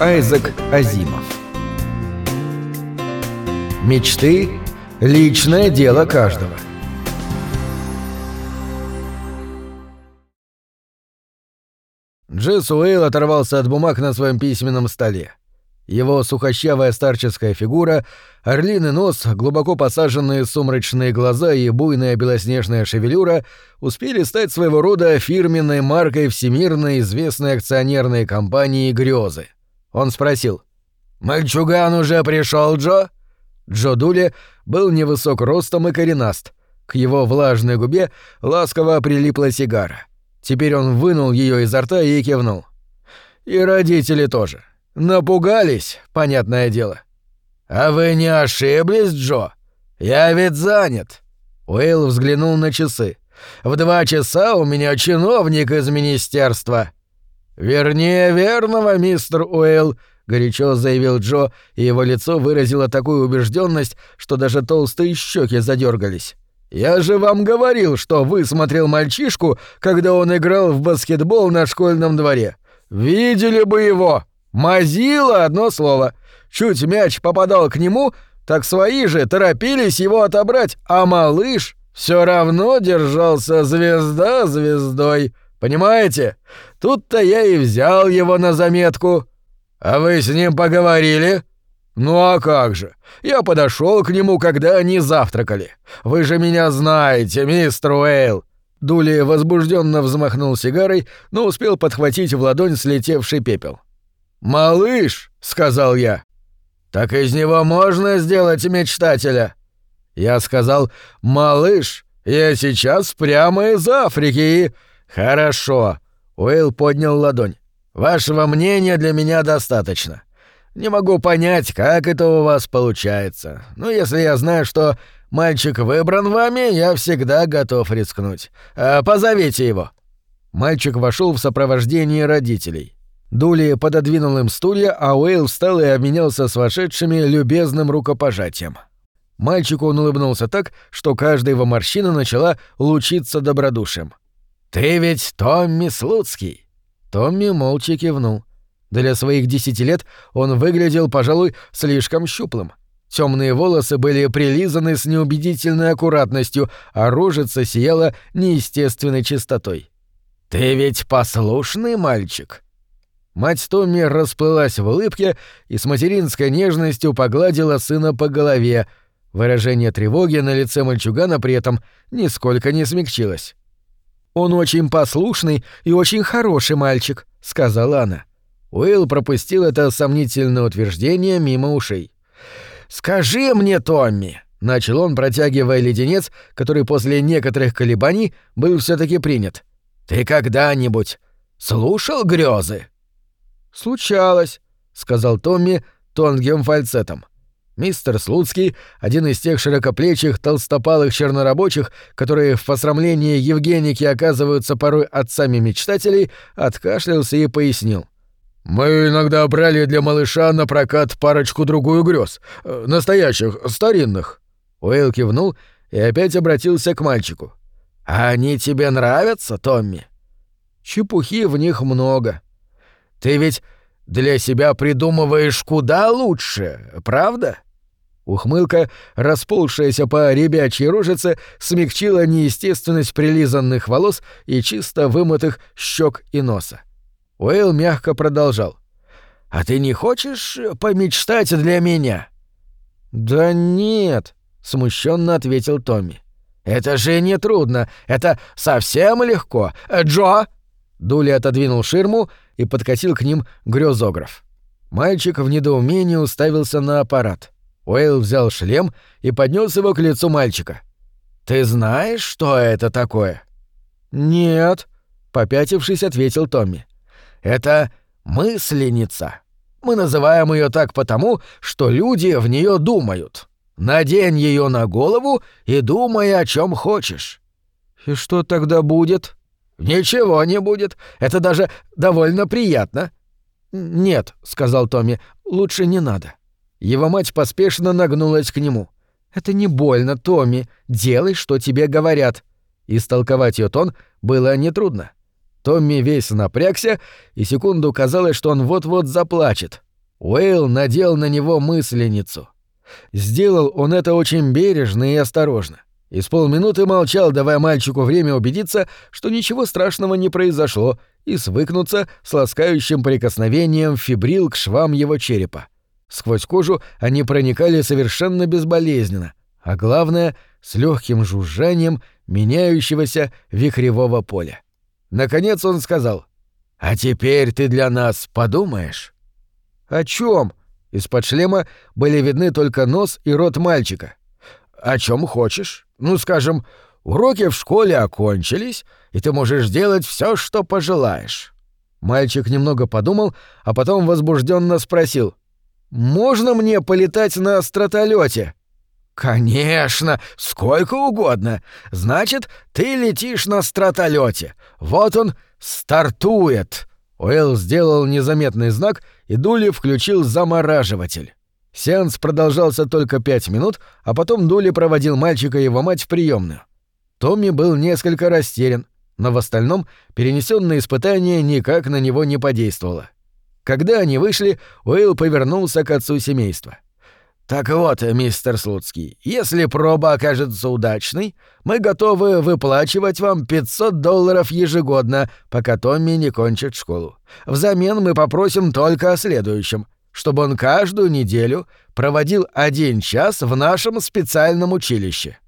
Айзек Азимов Мечты – личное дело каждого. Джесс Уэйл оторвался от бумаг на своем письменном столе. Его сухощавая старческая фигура, орлиный нос, глубоко посаженные сумрачные глаза и буйная белоснежная шевелюра успели стать своего рода фирменной маркой всемирно известной акционерной компании «Грёзы». Он спросил. «Мальчуган уже пришел, Джо?» Джо Дули был невысок ростом и коренаст. К его влажной губе ласково прилипла сигара. Теперь он вынул ее изо рта и кивнул. «И родители тоже». Напугались, понятное дело. А вы не ошиблись, Джо? Я ведь занят. Уэйл взглянул на часы. В два часа у меня чиновник из министерства. Вернее, верного, мистер Уэйл, горячо заявил Джо, и его лицо выразило такую убежденность, что даже толстые щеки задергались. Я же вам говорил, что высмотрел мальчишку, когда он играл в баскетбол на школьном дворе. Видели бы его! Мазила одно слово. Чуть мяч попадал к нему, так свои же торопились его отобрать, а малыш все равно держался звезда звездой. Понимаете? Тут-то я и взял его на заметку. А вы с ним поговорили? Ну а как же? Я подошел к нему, когда они завтракали. Вы же меня знаете, мистер Уэйл. Дули возбужденно взмахнул сигарой, но успел подхватить в ладонь слетевший пепел. «Малыш», — сказал я. «Так из него можно сделать мечтателя». Я сказал «Малыш, я сейчас прямо из Африки и...» «Хорошо», — Уэйл поднял ладонь. «Вашего мнения для меня достаточно. Не могу понять, как это у вас получается. Но если я знаю, что мальчик выбран вами, я всегда готов рискнуть. А позовите его». Мальчик вошел в сопровождении родителей. Дули пододвинул им стулья, а Уэйл встал и обменялся с вошедшими любезным рукопожатием. Мальчику он улыбнулся так, что каждая его морщина начала лучиться добродушием. «Ты ведь Томми Слуцкий!» Томми молча кивнул. Для своих десяти лет он выглядел, пожалуй, слишком щуплым. Темные волосы были прилизаны с неубедительной аккуратностью, а рожица сияла неестественной чистотой. «Ты ведь послушный мальчик?» Мать Томми расплылась в улыбке и с материнской нежностью погладила сына по голове. Выражение тревоги на лице мальчугана при этом нисколько не смягчилось. «Он очень послушный и очень хороший мальчик», — сказала она. Уилл пропустил это сомнительное утверждение мимо ушей. «Скажи мне, Томми», — начал он, протягивая леденец, который после некоторых колебаний был все таки принят. «Ты когда-нибудь слушал грезы? «Случалось», — сказал Томми тонким фальцетом. Мистер Слуцкий, один из тех широкоплечих, толстопалых чернорабочих, которые в посрамлении Евгеники оказываются порой отцами мечтателей, откашлялся и пояснил. «Мы иногда брали для малыша на прокат парочку-другую грез. Э, настоящих, старинных». Уэйл кивнул и опять обратился к мальчику. «А они тебе нравятся, Томми?» «Чепухи в них много», ты ведь для себя придумываешь куда лучше, правда?» Ухмылка, расползшаяся по ребячьей рожице, смягчила неестественность прилизанных волос и чисто вымытых щек и носа. Уэйл мягко продолжал. «А ты не хочешь помечтать для меня?» «Да нет», — смущенно ответил Томми. «Это же не трудно, это совсем легко. Джо!» Дули отодвинул ширму и подкатил к ним грёзограф. Мальчик в недоумении уставился на аппарат. Уэйл взял шлем и поднес его к лицу мальчика. «Ты знаешь, что это такое?» «Нет», — попятившись, ответил Томми. «Это мысленица. Мы называем ее так потому, что люди в нее думают. Надень ее на голову и думай о чем хочешь». «И что тогда будет?» «Ничего не будет. Это даже довольно приятно». «Нет», — сказал Томми, — «лучше не надо». Его мать поспешно нагнулась к нему. «Это не больно, Томми. Делай, что тебе говорят». Истолковать ее тон было нетрудно. Томми весь напрягся, и секунду казалось, что он вот-вот заплачет. Уэйл надел на него мысленницу. Сделал он это очень бережно и осторожно. И с полминуты молчал, давая мальчику время убедиться, что ничего страшного не произошло, и свыкнуться с ласкающим прикосновением фибрил к швам его черепа. Сквозь кожу они проникали совершенно безболезненно, а главное — с легким жужжанием меняющегося вихревого поля. Наконец он сказал, «А теперь ты для нас подумаешь?» «О чем? Из-под шлема были видны только нос и рот мальчика. «О чем хочешь. Ну, скажем, уроки в школе окончились, и ты можешь делать все, что пожелаешь». Мальчик немного подумал, а потом возбужденно спросил. «Можно мне полетать на стратолете? «Конечно, сколько угодно. Значит, ты летишь на стратолете. Вот он стартует». Уэлл сделал незаметный знак, и Дули включил замораживатель. Сеанс продолжался только пять минут, а потом Дули проводил мальчика и его мать в приемную. Томми был несколько растерян, но в остальном перенесенное испытание никак на него не подействовало. Когда они вышли, Уэйл повернулся к отцу семейства. «Так вот, мистер Слуцкий, если проба окажется удачной, мы готовы выплачивать вам 500 долларов ежегодно, пока Томми не кончит школу. Взамен мы попросим только о следующем, чтобы он каждую неделю проводил один час в нашем специальном училище».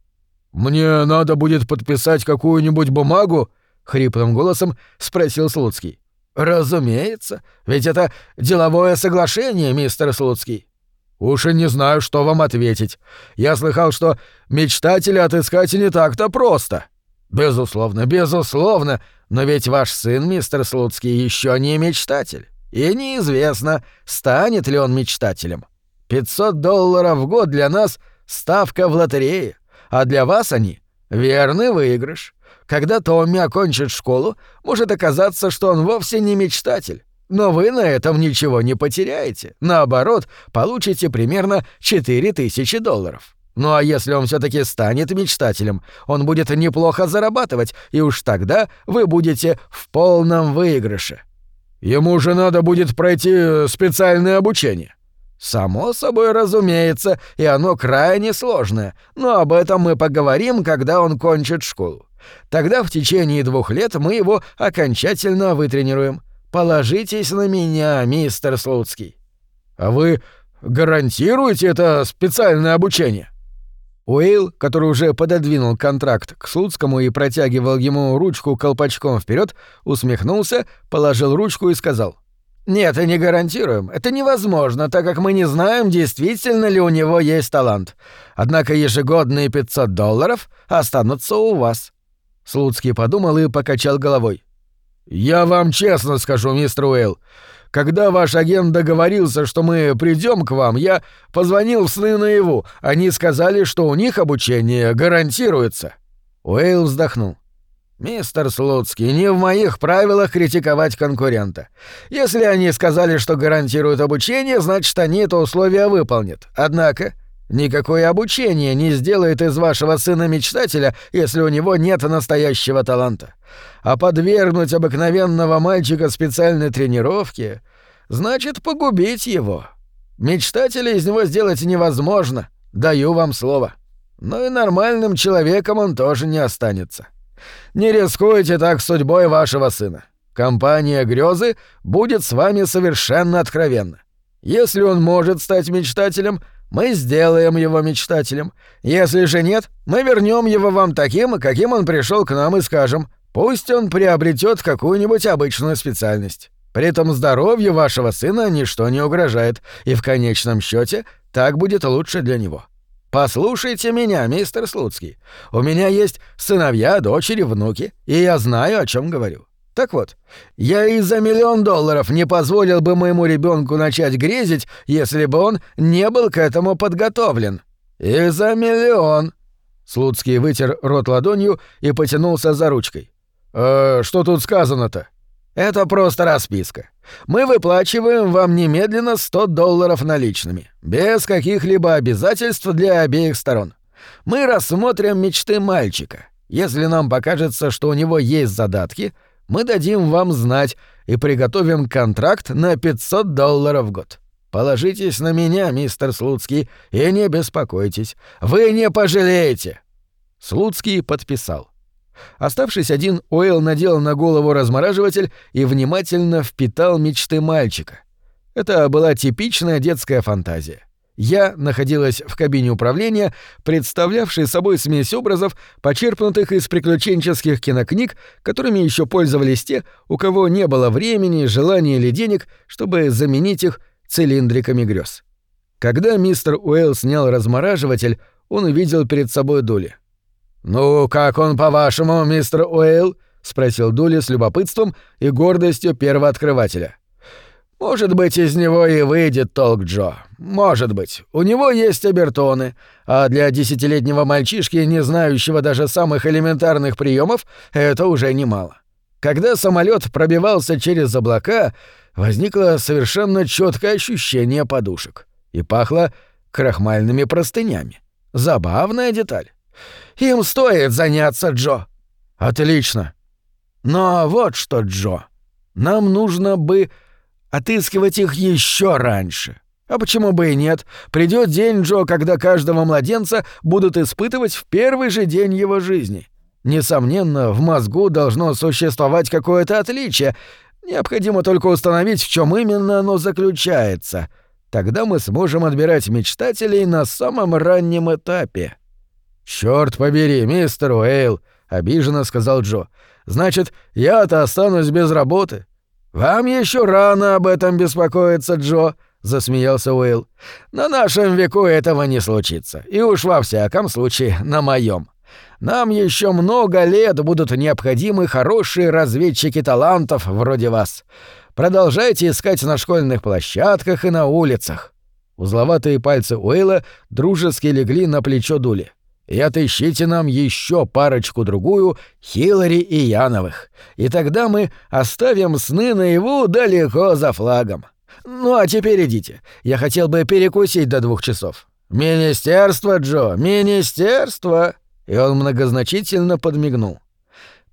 «Мне надо будет подписать какую-нибудь бумагу?» — хриплым голосом спросил Слуцкий. «Разумеется, ведь это деловое соглашение, мистер Слуцкий». «Уж и не знаю, что вам ответить. Я слыхал, что мечтателя отыскать не так-то просто». «Безусловно, безусловно, но ведь ваш сын, мистер Слуцкий, еще не мечтатель. И неизвестно, станет ли он мечтателем. 500 долларов в год для нас — ставка в лотерее, а для вас они — верный выигрыш. Когда Томми окончит школу, может оказаться, что он вовсе не мечтатель, но вы на этом ничего не потеряете. Наоборот, получите примерно 4000 долларов. Ну а если он все таки станет мечтателем, он будет неплохо зарабатывать, и уж тогда вы будете в полном выигрыше. Ему же надо будет пройти специальное обучение. Само собой разумеется, и оно крайне сложное, но об этом мы поговорим, когда он кончит школу. Тогда в течение двух лет мы его окончательно вытренируем. Положитесь на меня, мистер Слуцкий. А вы гарантируете это специальное обучение? Уэйл, который уже пододвинул контракт к Слуцкому и протягивал ему ручку колпачком вперед, усмехнулся, положил ручку и сказал. «Нет, и не гарантируем. Это невозможно, так как мы не знаем, действительно ли у него есть талант. Однако ежегодные 500 долларов останутся у вас». Слуцкий подумал и покачал головой. «Я вам честно скажу, мистер Уэйл, когда ваш агент договорился, что мы придем к вам, я позвонил в сны наяву. Они сказали, что у них обучение гарантируется». Уэйл вздохнул. «Мистер Слуцкий, не в моих правилах критиковать конкурента. Если они сказали, что гарантируют обучение, значит, они это условие выполнят. Однако Никакое обучение не сделает из вашего сына мечтателя, если у него нет настоящего таланта. А подвергнуть обыкновенного мальчика специальной тренировке значит погубить его. Мечтателя из него сделать невозможно, даю вам слово. Но и нормальным человеком он тоже не останется. Не рискуйте так судьбой вашего сына. Компания грезы будет с вами совершенно откровенна. Если он может стать мечтателем — мы сделаем его мечтателем. Если же нет, мы вернем его вам таким, каким он пришел к нам и скажем, пусть он приобретет какую-нибудь обычную специальность. При этом здоровью вашего сына ничто не угрожает, и в конечном счете так будет лучше для него. Послушайте меня, мистер Слуцкий. У меня есть сыновья, дочери, внуки, и я знаю, о чем говорю. Так вот, я и за миллион долларов не позволил бы моему ребенку начать грезить, если бы он не был к этому подготовлен. И за миллион. Слуцкий вытер рот ладонью и потянулся за ручкой. «Э, что тут сказано-то?» «Это просто расписка. Мы выплачиваем вам немедленно 100 долларов наличными, без каких-либо обязательств для обеих сторон. Мы рассмотрим мечты мальчика. Если нам покажется, что у него есть задатки — мы дадим вам знать и приготовим контракт на 500 долларов в год. Положитесь на меня, мистер Слуцкий, и не беспокойтесь. Вы не пожалеете!» Слуцкий подписал. Оставшись один, Уэйл надел на голову размораживатель и внимательно впитал мечты мальчика. Это была типичная детская фантазия. Я находилась в кабине управления, представлявшей собой смесь образов, почерпнутых из приключенческих кинокниг, которыми еще пользовались те, у кого не было времени, желания или денег, чтобы заменить их цилиндриками грез. Когда мистер Уэлл снял размораживатель, он увидел перед собой Дули. «Ну, как он, по-вашему, мистер Уэйл?» — спросил Дули с любопытством и гордостью первооткрывателя. «Может быть, из него и выйдет толк Джо. Может быть. У него есть обертоны, а для десятилетнего мальчишки, не знающего даже самых элементарных приемов, это уже немало. Когда самолет пробивался через облака, возникло совершенно четкое ощущение подушек и пахло крахмальными простынями. Забавная деталь. Им стоит заняться, Джо. Отлично. Но вот что, Джо. Нам нужно бы отыскивать их еще раньше. А почему бы и нет? Придет день, Джо, когда каждого младенца будут испытывать в первый же день его жизни. Несомненно, в мозгу должно существовать какое-то отличие. Необходимо только установить, в чем именно оно заключается. Тогда мы сможем отбирать мечтателей на самом раннем этапе. Черт побери, мистер Уэйл, обиженно сказал Джо. Значит, я-то останусь без работы. «Вам еще рано об этом беспокоиться, Джо», — засмеялся Уилл. «На нашем веку этого не случится, и уж во всяком случае на моем. Нам еще много лет будут необходимы хорошие разведчики талантов вроде вас. Продолжайте искать на школьных площадках и на улицах». Узловатые пальцы Уэйла дружески легли на плечо Дули и отыщите нам еще парочку-другую Хиллари и Яновых, и тогда мы оставим сны наяву далеко за флагом. Ну а теперь идите, я хотел бы перекусить до двух часов. Министерство, Джо, министерство!» И он многозначительно подмигнул.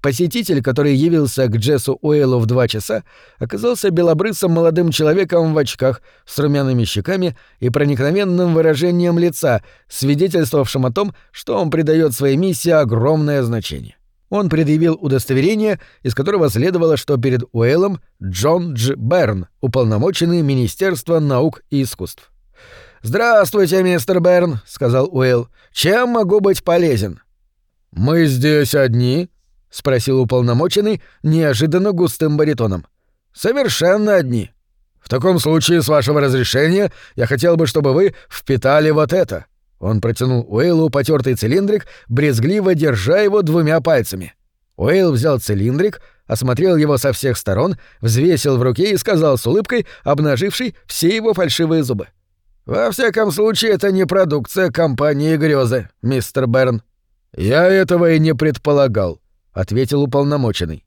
Посетитель, который явился к Джессу Уэйлу в два часа, оказался белобрысым молодым человеком в очках, с румяными щеками и проникновенным выражением лица, свидетельствовавшим о том, что он придает своей миссии огромное значение. Он предъявил удостоверение, из которого следовало, что перед Уэйлом Джон Дж. Берн, уполномоченный Министерства наук и искусств. «Здравствуйте, мистер Берн», — сказал Уэйл. «Чем могу быть полезен?» «Мы здесь одни», — спросил уполномоченный неожиданно густым баритоном. «Совершенно одни. В таком случае, с вашего разрешения, я хотел бы, чтобы вы впитали вот это». Он протянул Уэйлу потертый цилиндрик, брезгливо держа его двумя пальцами. Уэйл взял цилиндрик, осмотрел его со всех сторон, взвесил в руке и сказал с улыбкой, обнажившей все его фальшивые зубы. «Во всяком случае, это не продукция компании «Грёзы», мистер Берн». «Я этого и не предполагал», — ответил уполномоченный.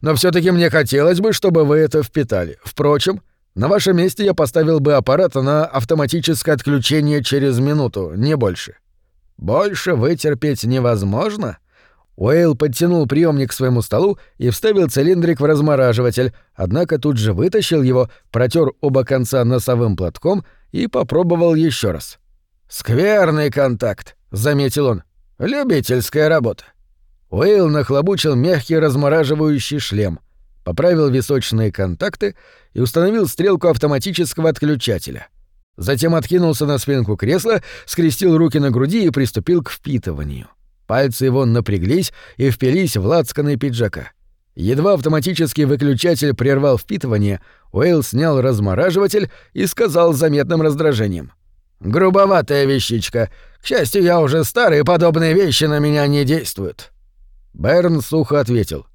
«Но все таки мне хотелось бы, чтобы вы это впитали. Впрочем, на вашем месте я поставил бы аппарат на автоматическое отключение через минуту, не больше». «Больше вытерпеть невозможно?» Уэйл подтянул приемник к своему столу и вставил цилиндрик в размораживатель, однако тут же вытащил его, протер оба конца носовым платком и попробовал еще раз. «Скверный контакт», — заметил он. «Любительская работа. Уэйл нахлобучил мягкий размораживающий шлем, поправил височные контакты и установил стрелку автоматического отключателя. Затем откинулся на спинку кресла, скрестил руки на груди и приступил к впитыванию. Пальцы его напряглись и впились в лацканы пиджака. Едва автоматический выключатель прервал впитывание, Уэйл снял размораживатель и сказал с заметным раздражением. «Грубоватая вещичка. К счастью, я уже старый, подобные вещи на меня не действуют». Берн сухо ответил.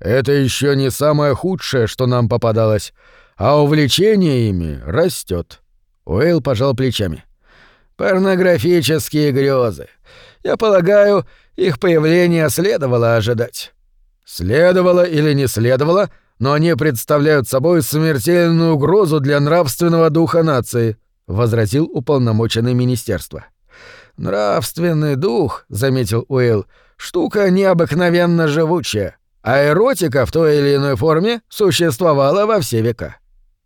«Это еще не самое худшее, что нам попадалось, а увлечение ими растет. Уэйл пожал плечами. «Порнографические грезы. Я полагаю, их появление следовало ожидать». «Следовало или не следовало, но они представляют собой смертельную угрозу для нравственного духа нации», — возразил уполномоченный министерства. «Нравственный дух», — заметил Уэйл, — штука необыкновенно живучая, а эротика в той или иной форме существовала во все века.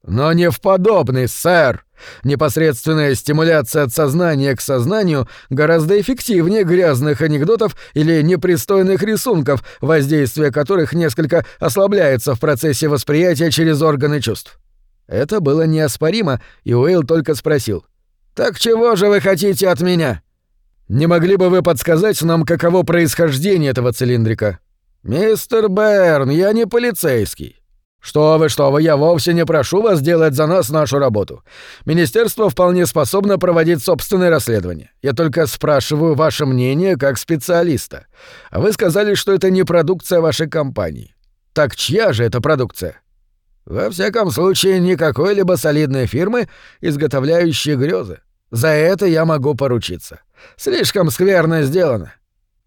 Но не в подобный, сэр. Непосредственная стимуляция от сознания к сознанию гораздо эффективнее грязных анекдотов или непристойных рисунков, воздействие которых несколько ослабляется в процессе восприятия через органы чувств. Это было неоспоримо, и Уэйл только спросил. «Так чего же вы хотите от меня?» «Не могли бы вы подсказать нам, каково происхождение этого цилиндрика?» «Мистер Берн, я не полицейский. «Что вы, что вы, я вовсе не прошу вас делать за нас нашу работу. Министерство вполне способно проводить собственное расследование. Я только спрашиваю ваше мнение как специалиста. А вы сказали, что это не продукция вашей компании. Так чья же это продукция?» «Во всяком случае, не какой-либо солидной фирмы, изготовляющей грезы. За это я могу поручиться. Слишком скверно сделано».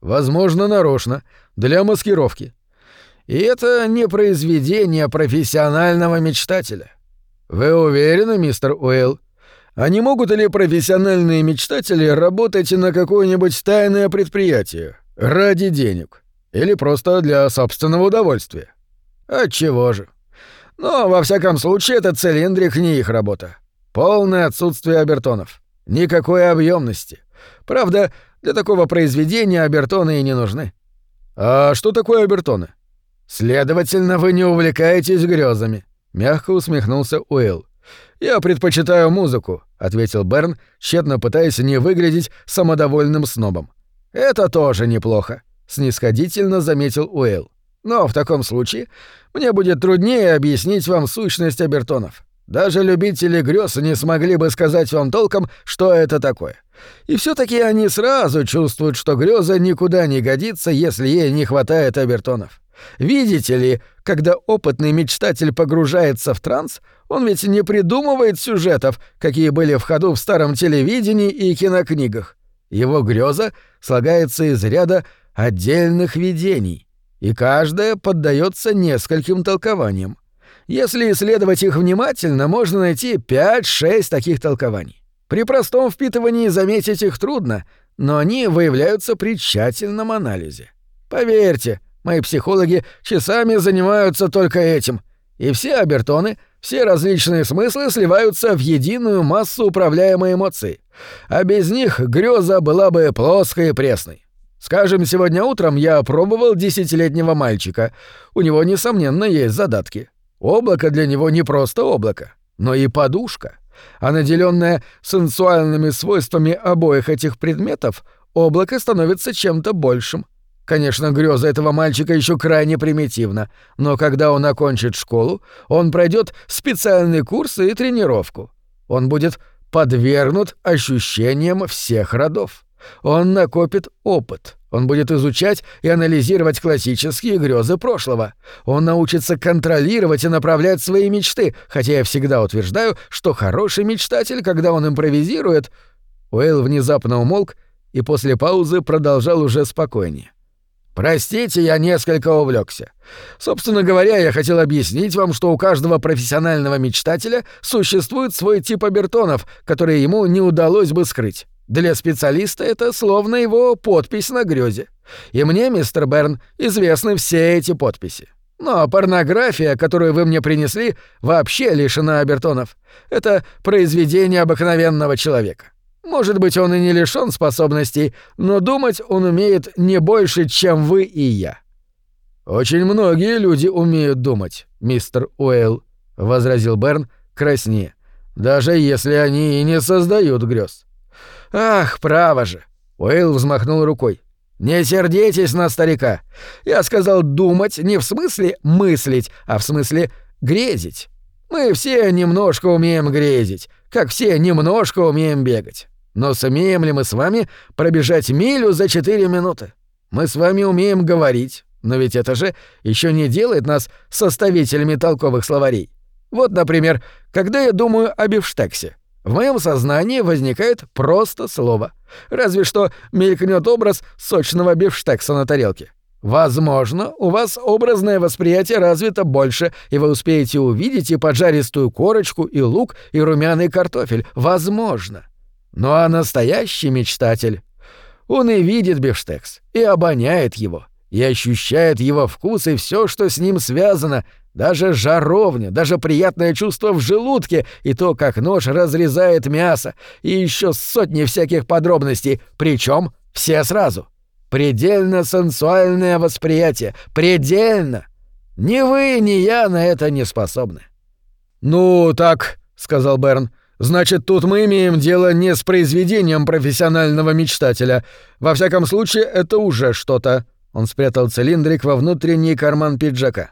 «Возможно, нарочно, для маскировки. И это не произведение профессионального мечтателя. Вы уверены, мистер Уэлл? А не могут ли профессиональные мечтатели работать на какое-нибудь тайное предприятие ради денег или просто для собственного удовольствия? Отчего же? Но, во всяком случае, этот цилиндрик не их работа. Полное отсутствие обертонов. Никакой объемности. Правда, для такого произведения обертоны и не нужны. А что такое обертоны? «Следовательно, вы не увлекаетесь грезами», — мягко усмехнулся Уилл. «Я предпочитаю музыку», — ответил Берн, тщетно пытаясь не выглядеть самодовольным снобом. «Это тоже неплохо», — снисходительно заметил Уилл. «Но в таком случае мне будет труднее объяснить вам сущность обертонов. Даже любители грез не смогли бы сказать вам толком, что это такое. И все таки они сразу чувствуют, что греза никуда не годится, если ей не хватает обертонов. Видите ли, когда опытный мечтатель погружается в транс, он ведь не придумывает сюжетов, какие были в ходу в старом телевидении и кинокнигах. Его греза слагается из ряда отдельных видений, и каждое поддается нескольким толкованиям. Если исследовать их внимательно, можно найти 5-6 таких толкований. При простом впитывании заметить их трудно, но они выявляются при тщательном анализе. Поверьте, Мои психологи часами занимаются только этим. И все обертоны, все различные смыслы сливаются в единую массу управляемой эмоций. А без них греза была бы плоской и пресной. Скажем, сегодня утром я пробовал десятилетнего мальчика. У него, несомненно, есть задатки. Облако для него не просто облако, но и подушка. А наделенное сенсуальными свойствами обоих этих предметов, облако становится чем-то большим — Конечно, греза этого мальчика еще крайне примитивна, но когда он окончит школу, он пройдет специальный курс и тренировку. Он будет подвергнут ощущениям всех родов. Он накопит опыт. Он будет изучать и анализировать классические грезы прошлого. Он научится контролировать и направлять свои мечты, хотя я всегда утверждаю, что хороший мечтатель, когда он импровизирует... Уэйл внезапно умолк и после паузы продолжал уже спокойнее. Простите, я несколько увлекся. Собственно говоря, я хотел объяснить вам, что у каждого профессионального мечтателя существует свой тип обертонов, которые ему не удалось бы скрыть. Для специалиста это словно его подпись на грёзе. И мне, мистер Берн, известны все эти подписи. Но порнография, которую вы мне принесли, вообще лишена обертонов. Это произведение обыкновенного человека. Может быть, он и не лишён способностей, но думать он умеет не больше, чем вы и я». «Очень многие люди умеют думать, мистер Уэйл», — возразил Берн краснее, «даже если они и не создают грез». «Ах, право же!» — Уэйл взмахнул рукой. «Не сердитесь на старика. Я сказал думать не в смысле мыслить, а в смысле грезить. Мы все немножко умеем грезить, как все немножко умеем бегать. Но сумеем ли мы с вами пробежать милю за четыре минуты? Мы с вами умеем говорить, но ведь это же еще не делает нас составителями толковых словарей. Вот, например, когда я думаю о бифштексе, в моем сознании возникает просто слово. Разве что мелькнет образ сочного бифштекса на тарелке. Возможно, у вас образное восприятие развито больше, и вы успеете увидеть и поджаристую корочку, и лук, и румяный картофель. Возможно. Ну а настоящий мечтатель, он и видит бифштекс, и обоняет его, и ощущает его вкус и все, что с ним связано, даже жаровня, даже приятное чувство в желудке и то, как нож разрезает мясо, и еще сотни всяких подробностей, причем все сразу. Предельно сенсуальное восприятие, предельно. Ни вы, ни я на это не способны. «Ну, так», — сказал Берн, — «значит, тут мы имеем дело не с произведением профессионального мечтателя. Во всяком случае, это уже что-то». Он спрятал цилиндрик во внутренний карман пиджака.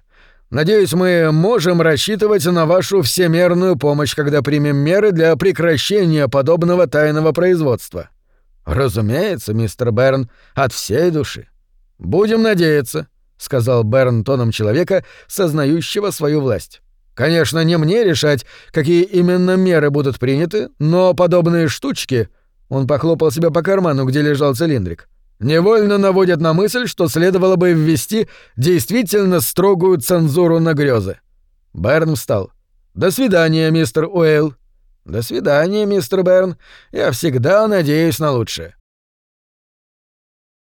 «Надеюсь, мы можем рассчитывать на вашу всемерную помощь, когда примем меры для прекращения подобного тайного производства». «Разумеется, мистер Берн, от всей души». «Будем надеяться», — сказал Берн тоном человека, сознающего свою власть. «Конечно, не мне решать, какие именно меры будут приняты, но подобные штучки...» Он похлопал себя по карману, где лежал цилиндрик невольно наводят на мысль, что следовало бы ввести действительно строгую цензуру на грезы. Берн встал. «До свидания, мистер Уэйл». «До свидания, мистер Берн. Я всегда надеюсь на лучшее».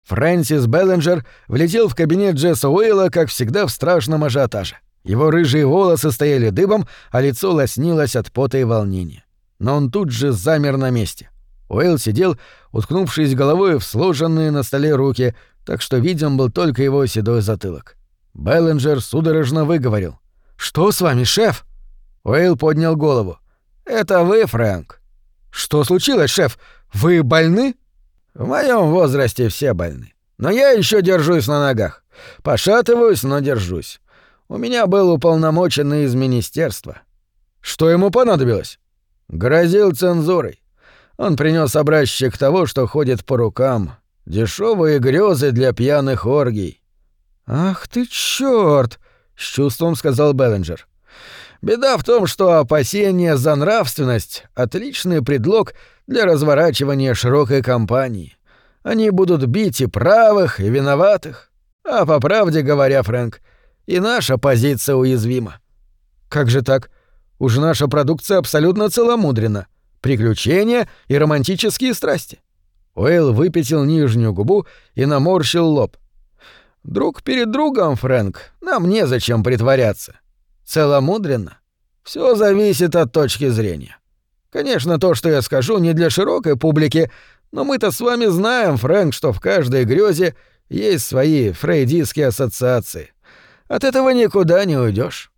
Фрэнсис Беллинджер влетел в кабинет Джесса Уэйла, как всегда, в страшном ажиотаже. Его рыжие волосы стояли дыбом, а лицо лоснилось от пота и волнения. Но он тут же замер на месте. Уэйл сидел, уткнувшись головой в сложенные на столе руки, так что виден был только его седой затылок. Беллинджер судорожно выговорил. «Что с вами, шеф?» Уэйл поднял голову. «Это вы, Фрэнк». «Что случилось, шеф? Вы больны?» «В моем возрасте все больны. Но я еще держусь на ногах. Пошатываюсь, но держусь. У меня был уполномоченный из министерства». «Что ему понадобилось?» «Грозил цензурой. Он принес образчик того, что ходит по рукам. Дешевые грезы для пьяных оргий. «Ах ты чёрт!» — с чувством сказал Беллинджер. «Беда в том, что опасения за нравственность — отличный предлог для разворачивания широкой кампании. Они будут бить и правых, и виноватых. А по правде говоря, Фрэнк, и наша позиция уязвима». «Как же так? Уж наша продукция абсолютно целомудрена приключения и романтические страсти. Уэйл выпятил нижнюю губу и наморщил лоб. «Друг перед другом, Фрэнк, нам незачем притворяться. Целомудренно. Все зависит от точки зрения. Конечно, то, что я скажу, не для широкой публики, но мы-то с вами знаем, Фрэнк, что в каждой грезе есть свои фрейдистские ассоциации. От этого никуда не уйдешь.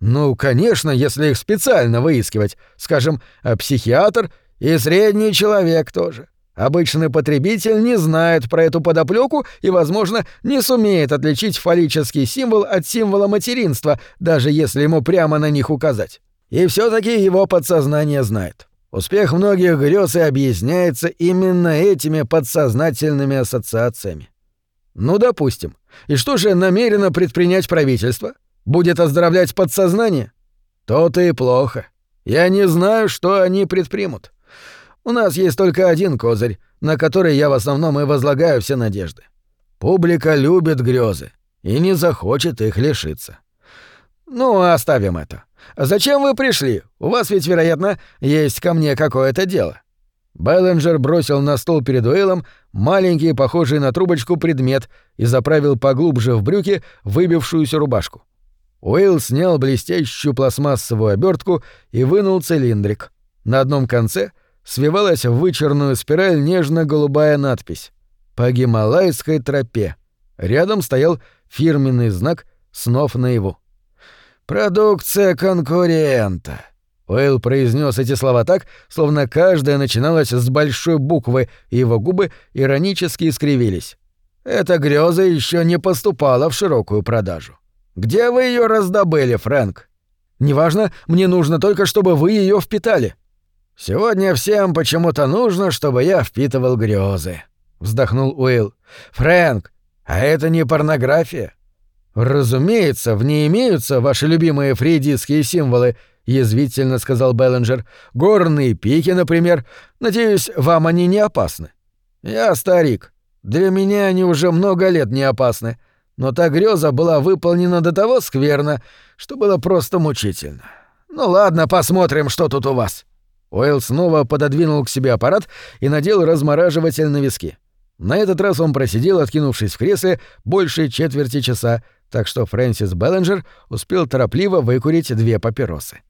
Ну, конечно, если их специально выискивать. Скажем, а психиатр и средний человек тоже. Обычный потребитель не знает про эту подоплеку и, возможно, не сумеет отличить фаллический символ от символа материнства, даже если ему прямо на них указать. И все таки его подсознание знает. Успех многих грез и объясняется именно этими подсознательными ассоциациями. Ну, допустим. И что же намерено предпринять правительство? — Будет оздоровлять подсознание? То-то и плохо. Я не знаю, что они предпримут. У нас есть только один козырь, на который я в основном и возлагаю все надежды. Публика любит грезы и не захочет их лишиться. Ну, оставим это. Зачем вы пришли? У вас ведь, вероятно, есть ко мне какое-то дело. Беллинджер бросил на стол перед Уэйлом маленький, похожий на трубочку предмет и заправил поглубже в брюки выбившуюся рубашку. Уэйл снял блестящую пластмассовую обертку и вынул цилиндрик. На одном конце свивалась в вычерную спираль нежно-голубая надпись «По Гималайской тропе». Рядом стоял фирменный знак «Снов наяву». «Продукция конкурента», Уэйл произнес эти слова так, словно каждая начиналась с большой буквы, и его губы иронически искривились. Эта греза еще не поступала в широкую продажу. Где вы ее раздобыли, Фрэнк? Неважно, мне нужно только, чтобы вы ее впитали. Сегодня всем почему-то нужно, чтобы я впитывал грезы, вздохнул Уилл. Фрэнк, а это не порнография? Разумеется, в ней имеются ваши любимые фрейдистские символы, язвительно сказал Беллинджер. Горные пики, например. Надеюсь, вам они не опасны. Я старик. Для меня они уже много лет не опасны но та греза была выполнена до того скверно, что было просто мучительно. Ну ладно, посмотрим, что тут у вас. Уэлл снова пододвинул к себе аппарат и надел размораживатель на виски. На этот раз он просидел, откинувшись в кресле, больше четверти часа, так что Фрэнсис Беллинджер успел торопливо выкурить две папиросы.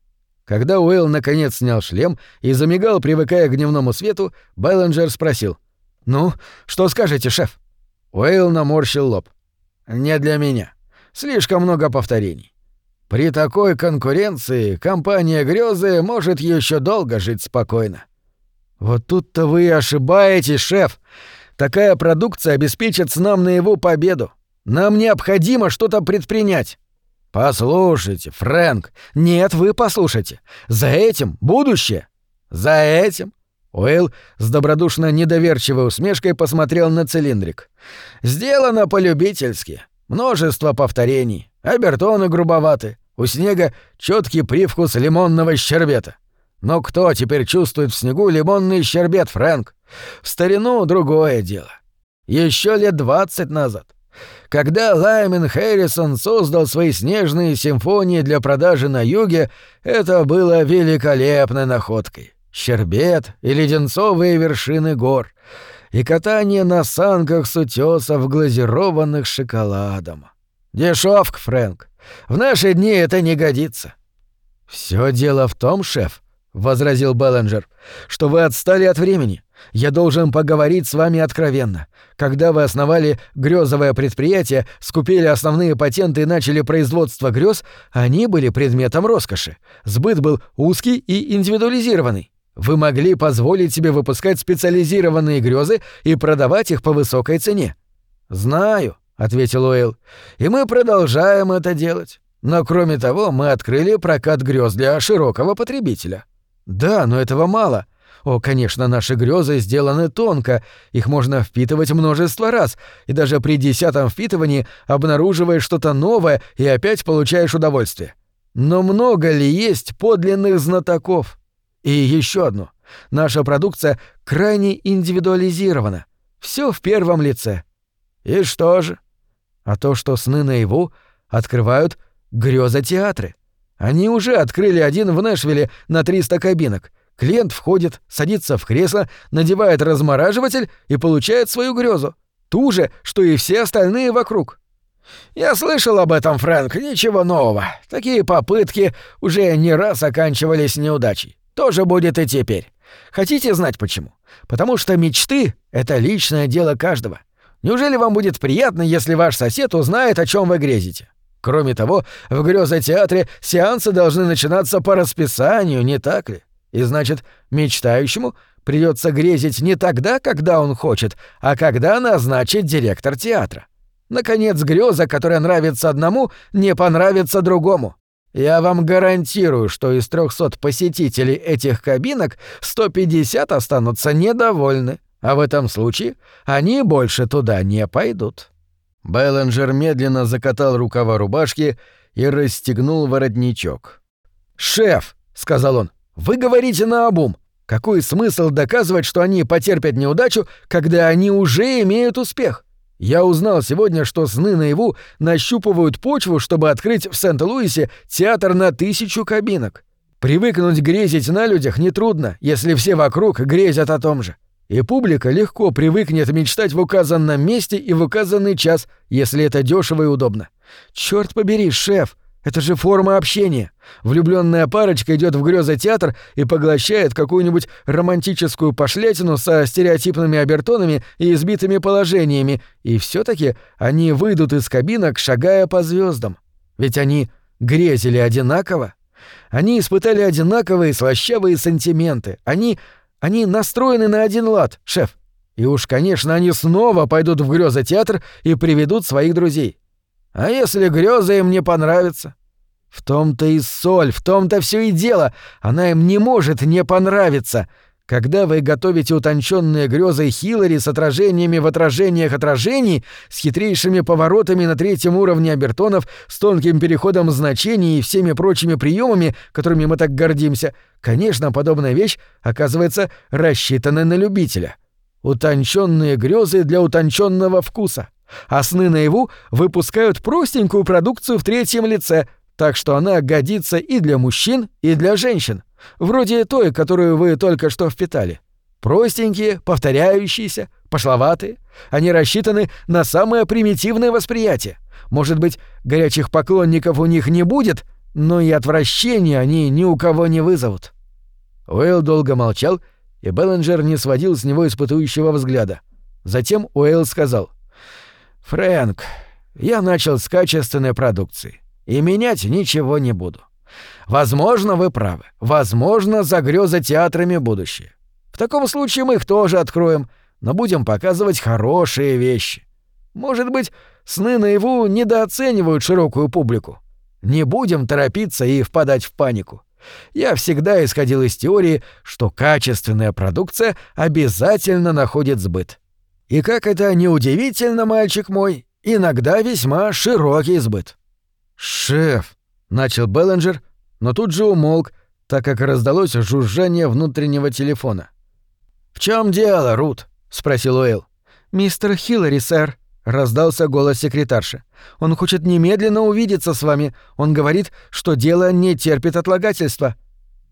Когда Уэйл наконец снял шлем и замигал, привыкая к дневному свету, Беллинджер спросил. «Ну, что скажете, шеф?» Уэйл наморщил лоб. «Не для меня. Слишком много повторений. При такой конкуренции компания «Грёзы» может еще долго жить спокойно». «Вот тут-то вы и ошибаетесь, шеф. Такая продукция обеспечит нам на его победу. Нам необходимо что-то предпринять». «Послушайте, Фрэнк». «Нет, вы послушайте. За этим будущее». «За этим?» Уэйл с добродушно недоверчивой усмешкой посмотрел на цилиндрик. «Сделано полюбительски. Множество повторений. Обертоны грубоваты. У снега четкий привкус лимонного щербета. Но кто теперь чувствует в снегу лимонный щербет, Фрэнк? В старину другое дело. Еще лет двадцать назад когда Лаймен Хэррисон создал свои снежные симфонии для продажи на юге, это было великолепной находкой. Щербет и леденцовые вершины гор, и катание на санках с утесов, глазированных шоколадом. Дешевка, Фрэнк. В наши дни это не годится. Все дело в том, шеф, возразил Беллинджер, что вы отстали от времени. Я должен поговорить с вами откровенно. Когда вы основали грезовое предприятие, скупили основные патенты и начали производство грез, они были предметом роскоши. Сбыт был узкий и индивидуализированный. Вы могли позволить себе выпускать специализированные грезы и продавать их по высокой цене. Знаю, ответил Уэйл. И мы продолжаем это делать. Но кроме того, мы открыли прокат грез для широкого потребителя. Да, но этого мало. О, конечно, наши грезы сделаны тонко, их можно впитывать множество раз, и даже при десятом впитывании обнаруживаешь что-то новое и опять получаешь удовольствие. Но много ли есть подлинных знатоков? И еще одно. Наша продукция крайне индивидуализирована. Все в первом лице. И что же? А то, что сны наяву открывают грезотеатры. Они уже открыли один в Нэшвилле на 300 кабинок. Клиент входит, садится в кресло, надевает размораживатель и получает свою грезу. Ту же, что и все остальные вокруг. «Я слышал об этом, Фрэнк, ничего нового. Такие попытки уже не раз оканчивались неудачей. Тоже будет и теперь. Хотите знать почему? Потому что мечты — это личное дело каждого. Неужели вам будет приятно, если ваш сосед узнает, о чем вы грезите? Кроме того, в грезотеатре сеансы должны начинаться по расписанию, не так ли? И значит, мечтающему придется грезить не тогда, когда он хочет, а когда назначит директор театра. Наконец, греза, которая нравится одному, не понравится другому. Я вам гарантирую, что из 300 посетителей этих кабинок 150 останутся недовольны, а в этом случае они больше туда не пойдут. Беллинджер медленно закатал рукава рубашки и расстегнул воротничок. «Шеф!» — сказал он. Вы говорите наобум. Какой смысл доказывать, что они потерпят неудачу, когда они уже имеют успех? Я узнал сегодня, что сны наяву нащупывают почву, чтобы открыть в Сент-Луисе театр на тысячу кабинок. Привыкнуть грезить на людях нетрудно, если все вокруг грезят о том же. И публика легко привыкнет мечтать в указанном месте и в указанный час, если это дешево и удобно. Черт побери, шеф, это же форма общения. Влюбленная парочка идет в грезотеатр и поглощает какую-нибудь романтическую пошлятину со стереотипными обертонами и избитыми положениями, и все таки они выйдут из кабинок, шагая по звездам. Ведь они грезили одинаково. Они испытали одинаковые слащавые сантименты. Они... они настроены на один лад, шеф. И уж, конечно, они снова пойдут в грезотеатр и приведут своих друзей. А если греза им не понравится? В том-то и соль, в том-то все и дело. Она им не может не понравиться. Когда вы готовите утонченные грезы Хиллари с отражениями в отражениях отражений, с хитрейшими поворотами на третьем уровне обертонов, с тонким переходом значений и всеми прочими приемами, которыми мы так гордимся, конечно, подобная вещь оказывается рассчитана на любителя. Утонченные грезы для утонченного вкуса. А сны наяву выпускают простенькую продукцию в третьем лице, так что она годится и для мужчин, и для женщин, вроде той, которую вы только что впитали. Простенькие, повторяющиеся, пошловатые. Они рассчитаны на самое примитивное восприятие. Может быть, горячих поклонников у них не будет, но и отвращения они ни у кого не вызовут. Уэйл долго молчал, и Беллинджер не сводил с него испытующего взгляда. Затем Уэйл сказал. «Фрэнк, я начал с качественной продукции, и менять ничего не буду. Возможно, вы правы. Возможно, за грёза театрами будущее. В таком случае мы их тоже откроем, но будем показывать хорошие вещи. Может быть, сны наяву недооценивают широкую публику. Не будем торопиться и впадать в панику. Я всегда исходил из теории, что качественная продукция обязательно находит сбыт. И как это неудивительно, мальчик мой, иногда весьма широкий сбыт. «Шеф», — начал Беллинджер, но тут же умолк, так как раздалось жужжание внутреннего телефона. «В чем дело, Рут?» — спросил Уэйл. «Мистер Хиллари, сэр», — раздался голос секретарши. «Он хочет немедленно увидеться с вами. Он говорит, что дело не терпит отлагательства».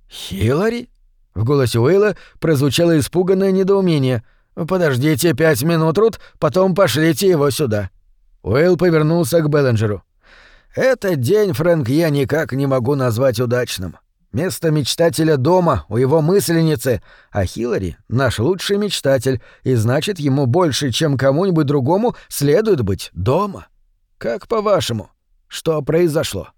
«Хиллари?» В голосе Уэйла прозвучало испуганное недоумение. «Подождите пять минут, Рут, потом пошлите его сюда». Уэйл повернулся к Беллинджеру. «Этот день, Фрэнк, я никак не могу назвать удачным. Место мечтателя дома, у его мысленницы, а Хиллари — наш лучший мечтатель, и значит, ему больше, чем кому-нибудь другому, следует быть дома. Как по-вашему, что произошло?»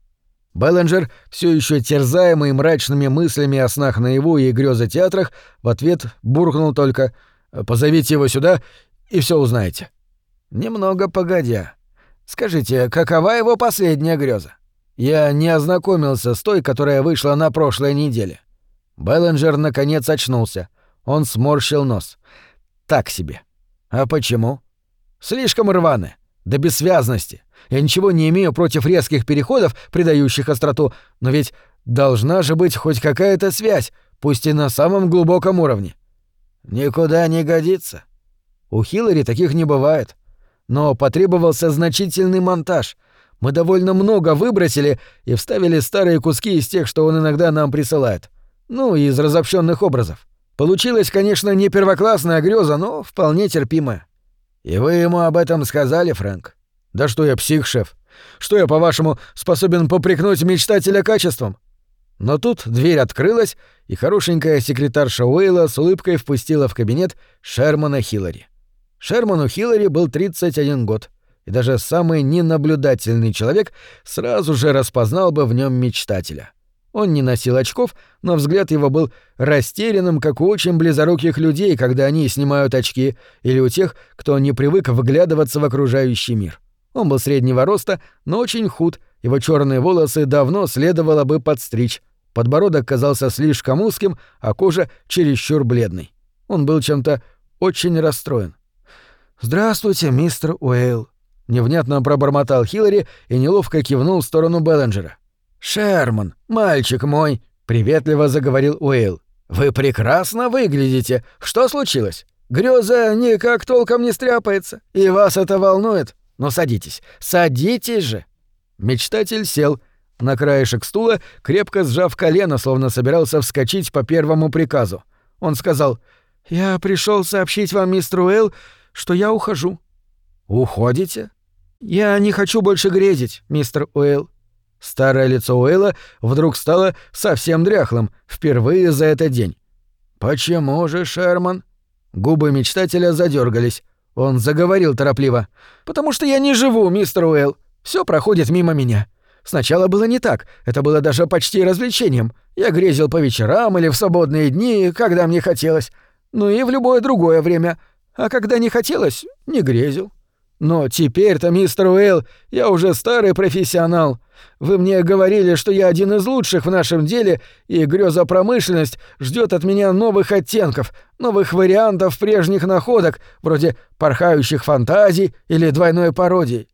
Беллинджер, все еще терзаемый мрачными мыслями о снах наяву и грезотеатрах, в ответ буркнул только «Позовите его сюда, и все узнаете». Немного погодя. Скажите, какова его последняя греза? Я не ознакомился с той, которая вышла на прошлой неделе. Беллинджер наконец очнулся. Он сморщил нос. Так себе. А почему? Слишком рваны. До бессвязности. Я ничего не имею против резких переходов, придающих остроту, но ведь должна же быть хоть какая-то связь, пусть и на самом глубоком уровне. Никуда не годится. У Хиллари таких не бывает. Но потребовался значительный монтаж. Мы довольно много выбросили и вставили старые куски из тех, что он иногда нам присылает. Ну, из разобщенных образов. Получилась, конечно, не первоклассная греза, но вполне терпимая. И вы ему об этом сказали, Фрэнк? Да что я псих, шеф? Что я, по-вашему, способен попрекнуть мечтателя качеством? Но тут дверь открылась, и хорошенькая секретарша Уэйла с улыбкой впустила в кабинет Шермана Хиллари. Шерману Хиллари был 31 год, и даже самый ненаблюдательный человек сразу же распознал бы в нем мечтателя. Он не носил очков, но взгляд его был растерянным, как у очень близоруких людей, когда они снимают очки, или у тех, кто не привык вглядываться в окружающий мир. Он был среднего роста, но очень худ, его черные волосы давно следовало бы подстричь. Подбородок казался слишком узким, а кожа чересчур бледной. Он был чем-то очень расстроен. «Здравствуйте, мистер Уэйл», — невнятно пробормотал Хиллари и неловко кивнул в сторону Беллинджера. «Шерман, мальчик мой», — приветливо заговорил Уэйл. «Вы прекрасно выглядите. Что случилось? Грёза никак толком не стряпается, и вас это волнует. Но садитесь, садитесь же». Мечтатель сел на краешек стула, крепко сжав колено, словно собирался вскочить по первому приказу. Он сказал, «Я пришел сообщить вам, мистер Уэлл, что я ухожу». «Уходите?» «Я не хочу больше грезить, мистер Уэйл». Старое лицо Уэйла вдруг стало совсем дряхлым, впервые за этот день. «Почему же, Шерман?» Губы мечтателя задергались. Он заговорил торопливо. «Потому что я не живу, мистер Уэлл. Все проходит мимо меня. Сначала было не так, это было даже почти развлечением. Я грезил по вечерам или в свободные дни, когда мне хотелось. Ну и в любое другое время а когда не хотелось, не грезил. Но теперь-то, мистер Уэйл, я уже старый профессионал. Вы мне говорили, что я один из лучших в нашем деле, и грезопромышленность ждет от меня новых оттенков, новых вариантов прежних находок, вроде порхающих фантазий или двойной пародии.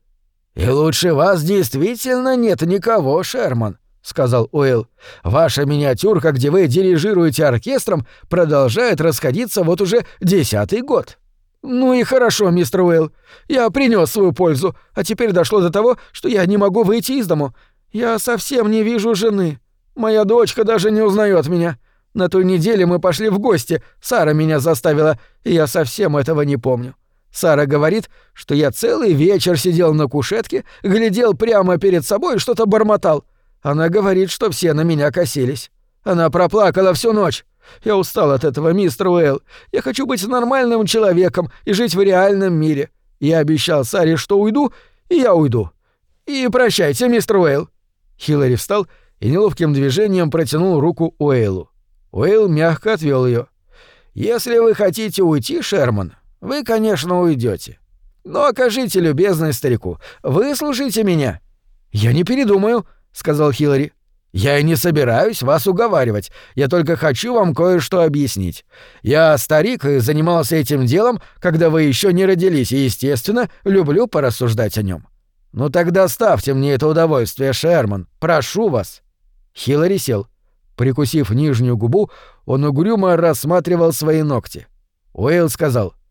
И лучше вас действительно нет никого, Шерман. — сказал Уэлл. «Ваша миниатюрка, где вы дирижируете оркестром, продолжает расходиться вот уже десятый год». «Ну и хорошо, мистер Уэлл. Я принес свою пользу, а теперь дошло до того, что я не могу выйти из дому. Я совсем не вижу жены. Моя дочка даже не узнает меня. На той неделе мы пошли в гости, Сара меня заставила, и я совсем этого не помню. Сара говорит, что я целый вечер сидел на кушетке, глядел прямо перед собой и что-то бормотал. Она говорит, что все на меня косились. Она проплакала всю ночь. Я устал от этого, мистер Уэлл. Я хочу быть нормальным человеком и жить в реальном мире. Я обещал Саре, что уйду, и я уйду. И прощайте, мистер Уэлл. Хиллари встал и неловким движением протянул руку Уэйлу. Уэйл мягко отвел ее. «Если вы хотите уйти, Шерман, вы, конечно, уйдете. Но окажите любезность старику. Выслушайте меня». «Я не передумаю», — сказал Хиллари. «Я и не собираюсь вас уговаривать. Я только хочу вам кое-что объяснить. Я старик и занимался этим делом, когда вы еще не родились, и, естественно, люблю порассуждать о нем. Ну тогда ставьте мне это удовольствие, Шерман. Прошу вас». Хиллари сел. Прикусив нижнюю губу, он угрюмо рассматривал свои ногти. Уэйл сказал, «А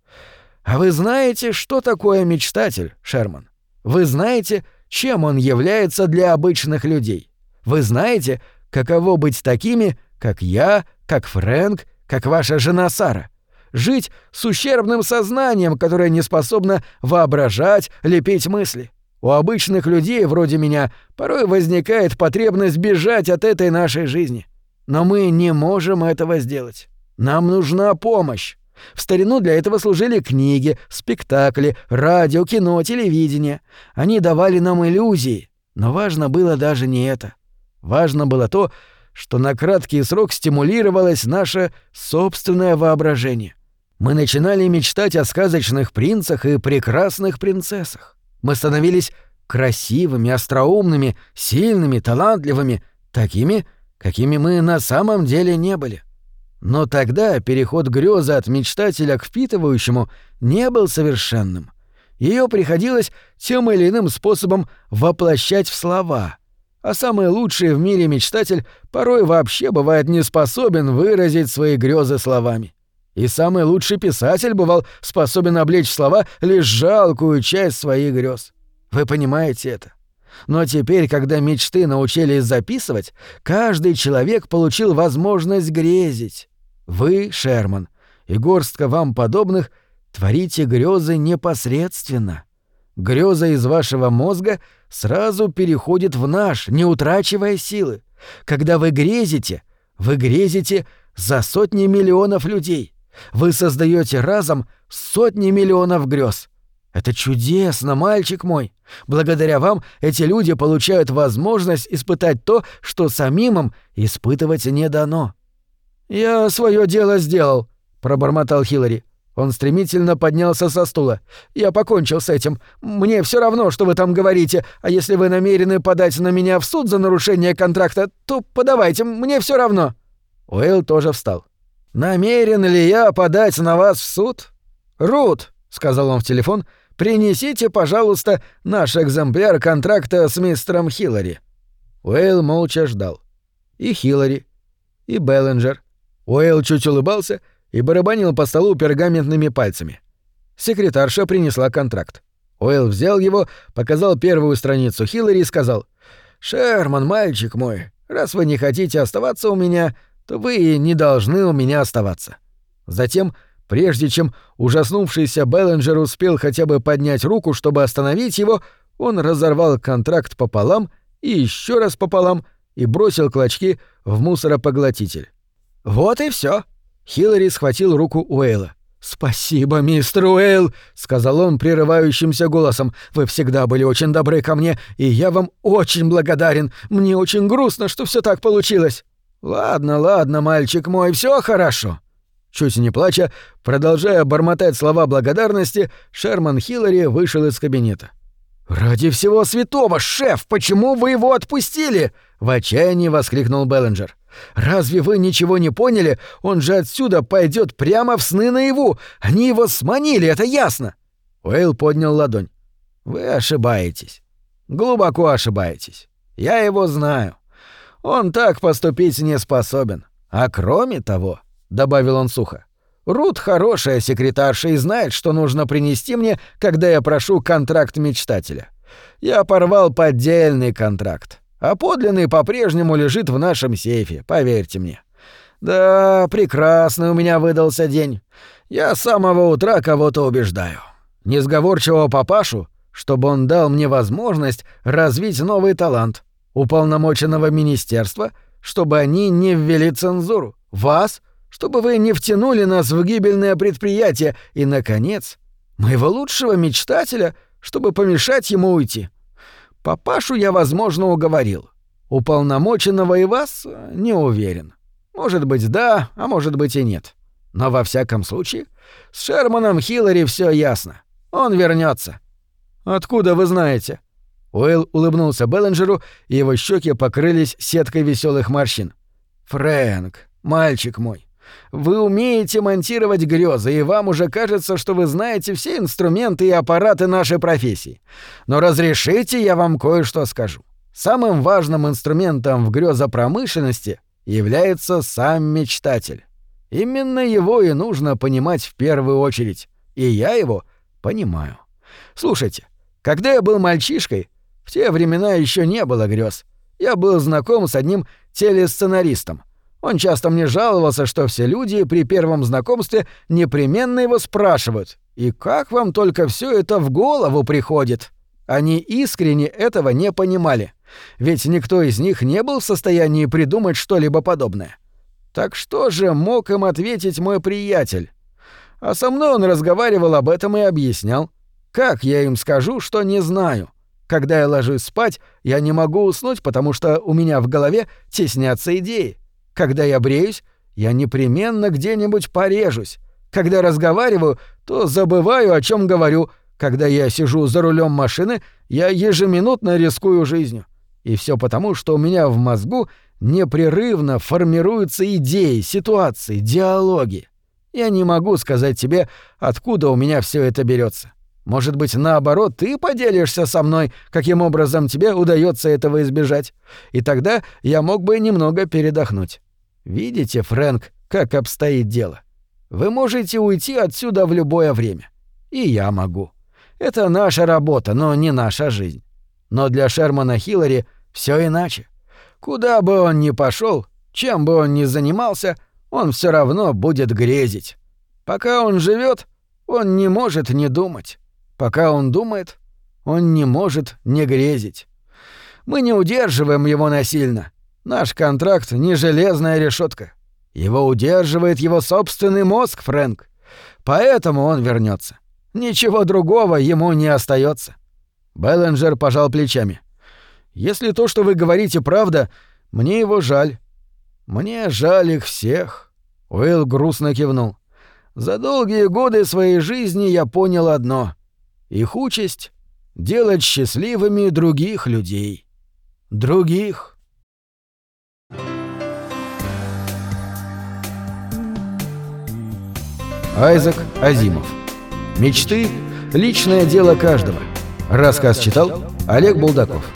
вы знаете, что такое мечтатель, Шерман? Вы знаете, чем он является для обычных людей? Вы знаете, каково быть такими, как я, как Фрэнк, как ваша жена Сара? Жить с ущербным сознанием, которое не способно воображать, лепить мысли. У обычных людей, вроде меня, порой возникает потребность бежать от этой нашей жизни. Но мы не можем этого сделать. Нам нужна помощь. В старину для этого служили книги, спектакли, радио, кино, телевидение. Они давали нам иллюзии. Но важно было даже не это. Важно было то, что на краткий срок стимулировалось наше собственное воображение. Мы начинали мечтать о сказочных принцах и прекрасных принцессах. Мы становились красивыми, остроумными, сильными, талантливыми, такими, какими мы на самом деле не были. Но тогда переход грезы от мечтателя к впитывающему не был совершенным. Ее приходилось тем или иным способом воплощать в слова. А самый лучший в мире мечтатель порой вообще бывает не способен выразить свои грезы словами. И самый лучший писатель бывал способен облечь слова лишь жалкую часть своих грез. Вы понимаете это? Но теперь, когда мечты научились записывать, каждый человек получил возможность грезить. Вы, Шерман, и горстка вам подобных творите грезы непосредственно. Греза из вашего мозга сразу переходит в наш, не утрачивая силы. Когда вы грезите, вы грезите за сотни миллионов людей. Вы создаете разом сотни миллионов грез. Это чудесно, мальчик мой. Благодаря вам эти люди получают возможность испытать то, что самим им испытывать не дано. «Я свое дело сделал», — пробормотал Хиллари. Он стремительно поднялся со стула. «Я покончил с этим. Мне все равно, что вы там говорите, а если вы намерены подать на меня в суд за нарушение контракта, то подавайте, мне все равно». Уэйл тоже встал. «Намерен ли я подать на вас в суд?» «Рут», — сказал он в телефон, — «принесите, пожалуйста, наш экземпляр контракта с мистером Хиллари». Уэйл молча ждал. И Хиллари, и Беллинджер, Уэйл чуть улыбался и барабанил по столу пергаментными пальцами. Секретарша принесла контракт. Уэйл взял его, показал первую страницу Хиллари и сказал, «Шерман, мальчик мой, раз вы не хотите оставаться у меня, то вы не должны у меня оставаться». Затем, прежде чем ужаснувшийся Беллинджер успел хотя бы поднять руку, чтобы остановить его, он разорвал контракт пополам и еще раз пополам и бросил клочки в мусоропоглотитель. «Вот и все. Хиллари схватил руку Уэйла. «Спасибо, мистер Уэйл», — сказал он прерывающимся голосом. «Вы всегда были очень добры ко мне, и я вам очень благодарен. Мне очень грустно, что все так получилось». «Ладно, ладно, мальчик мой, все хорошо». Чуть не плача, продолжая бормотать слова благодарности, Шерман Хиллари вышел из кабинета. «Ради всего святого, шеф, почему вы его отпустили?» — в отчаянии воскликнул Беллинджер. Разве вы ничего не поняли? Он же отсюда пойдет прямо в сны наяву. Они его сманили, это ясно. Уэйл поднял ладонь. Вы ошибаетесь. Глубоко ошибаетесь. Я его знаю. Он так поступить не способен. А кроме того, добавил он сухо, Рут хорошая секретарша и знает, что нужно принести мне, когда я прошу контракт мечтателя. Я порвал поддельный контракт а подлинный по-прежнему лежит в нашем сейфе, поверьте мне. Да, прекрасный у меня выдался день. Я с самого утра кого-то убеждаю. Несговорчивого папашу, чтобы он дал мне возможность развить новый талант. Уполномоченного министерства, чтобы они не ввели цензуру. Вас, чтобы вы не втянули нас в гибельное предприятие. И, наконец, моего лучшего мечтателя, чтобы помешать ему уйти. Папашу я, возможно, уговорил. Уполномоченного и вас не уверен. Может быть, да, а может быть и нет. Но во всяком случае, с Шерманом Хиллари все ясно. Он вернется. Откуда вы знаете? Уэлл улыбнулся Беллинджеру, и его щеки покрылись сеткой веселых морщин. Фрэнк, мальчик мой, вы умеете монтировать грезы, и вам уже кажется, что вы знаете все инструменты и аппараты нашей профессии. Но разрешите, я вам кое-что скажу. Самым важным инструментом в грезопромышленности является сам мечтатель. Именно его и нужно понимать в первую очередь. И я его понимаю. Слушайте, когда я был мальчишкой, в те времена еще не было грез. Я был знаком с одним телесценаристом. Он часто мне жаловался, что все люди при первом знакомстве непременно его спрашивают «И как вам только все это в голову приходит?» Они искренне этого не понимали, ведь никто из них не был в состоянии придумать что-либо подобное. Так что же мог им ответить мой приятель? А со мной он разговаривал об этом и объяснял. Как я им скажу, что не знаю? Когда я ложусь спать, я не могу уснуть, потому что у меня в голове теснятся идеи. Когда я бреюсь, я непременно где-нибудь порежусь. Когда разговариваю, то забываю, о чем говорю. Когда я сижу за рулем машины, я ежеминутно рискую жизнью. И все потому, что у меня в мозгу непрерывно формируются идеи, ситуации, диалоги. Я не могу сказать тебе, откуда у меня все это берется. Может быть, наоборот, ты поделишься со мной, каким образом тебе удается этого избежать. И тогда я мог бы немного передохнуть. Видите, Фрэнк, как обстоит дело? Вы можете уйти отсюда в любое время. И я могу. Это наша работа, но не наша жизнь. Но для Шермана Хиллари все иначе. Куда бы он ни пошел, чем бы он ни занимался, он все равно будет грезить. Пока он живет, он не может не думать. Пока он думает, он не может не грезить. Мы не удерживаем его насильно. Наш контракт не железная решетка. Его удерживает его собственный мозг, Фрэнк. Поэтому он вернется. Ничего другого ему не остается. Беллинджер пожал плечами. Если то, что вы говорите, правда, мне его жаль. Мне жаль их всех. Уилл грустно кивнул. За долгие годы своей жизни я понял одно. Их участь — делать счастливыми других людей. Других. Айзек Азимов. Мечты — личное дело каждого. Рассказ читал Олег Булдаков.